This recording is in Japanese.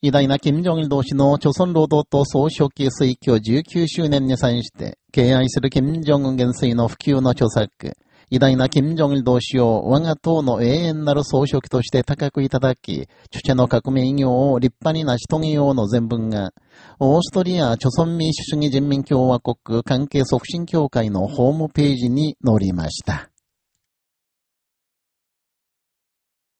偉大な金正日同士の朝鮮労働党総書記推挙19周年に際して、敬愛する金正恩元帥の普及の著作、偉大な金正日同士を我が党の永遠なる総書記として高くいただき、著者の革命業を立派に成し遂げようの全文が、オーストリア朝鮮民主主義人民共和国関係促進協会のホームページに載りました。